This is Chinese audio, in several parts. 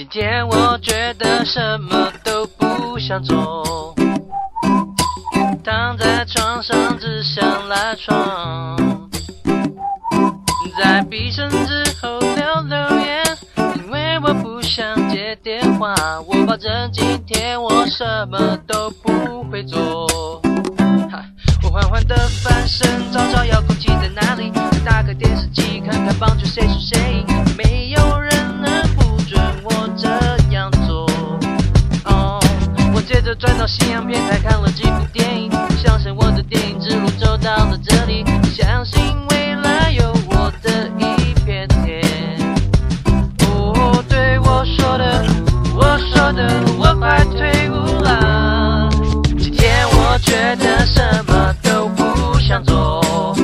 今天我觉得什么都不想做，躺在床上只想赖床，在闭上之后留留言，因为我不想接电话，我保证今天我什么都不会做。我缓缓的翻身，找找遥控器在哪里，打开电视机看看棒球谁输谁转到夕阳片台看了几部电影，相信我的电影之路走到了这里，相信未来有我的一片天。哦，对我说的，我说的，我快退伍了。今天我觉得什么都不想做，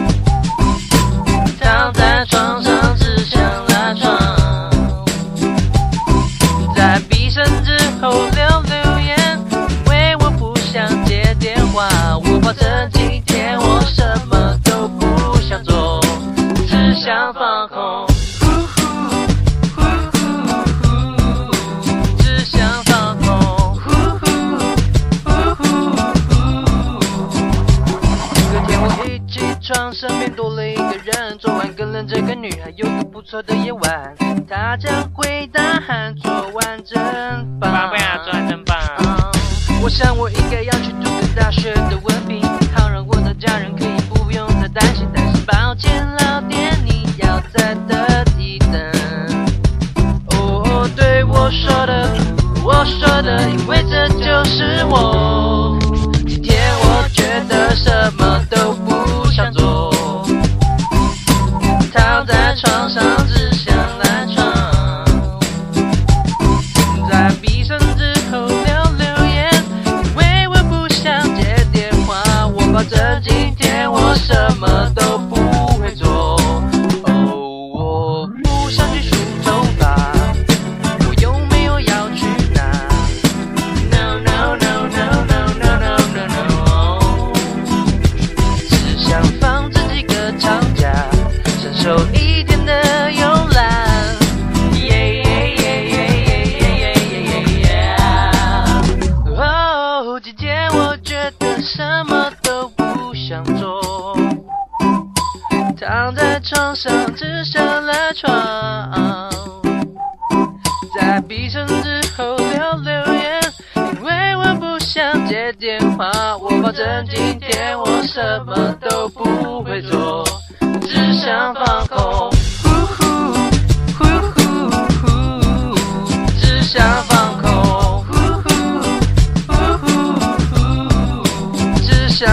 躺在床上只想赖床。在毕生之后话，我保证今天我什么都不想做，只想放空。只想放空。呼呼呼呼呼隔天我一起床，身边多了一个人。昨晚跟了这个女孩有个不错的夜晚，她将会大喊昨晚真棒。宝贝啊，昨晚真棒！我想我应该要去读个大学的文凭，好让我的家人可以不用再担心。但是抱歉，老爹，你要再等一等。哦，对我说的，我说的，因为这就是我。今天我觉得什么都不保证今天我什么都不会做。哦，我不想去梳头发，我又没有要去哪。No no no no no no no no no，只想放这几个长假，享受一天的慵懒。耶耶耶耶耶耶耶耶耶！哦，今天我觉得什么想做，躺在床上只想赖床。在闭上之后留留言，因为我不想接电话，我保证今天我什么都不会做，只想放空。呼呼呼呼呼，只想放空。呼呼呼呼呼，只想